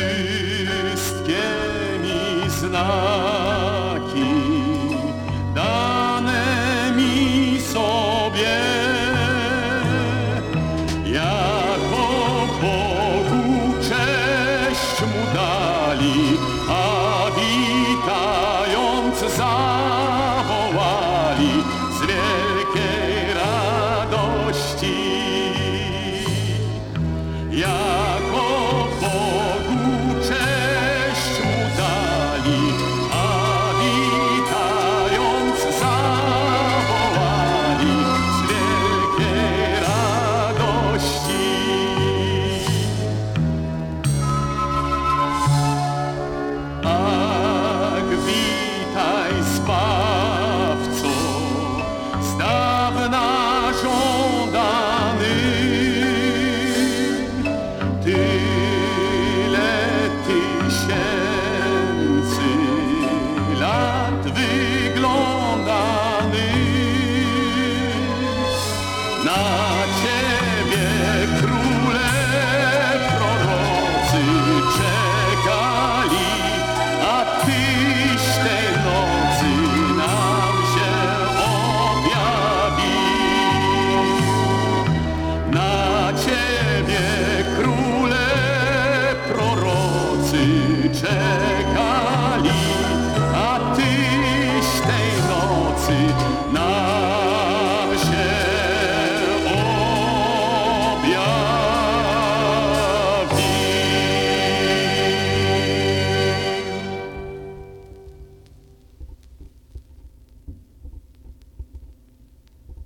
see. na ciebie królem.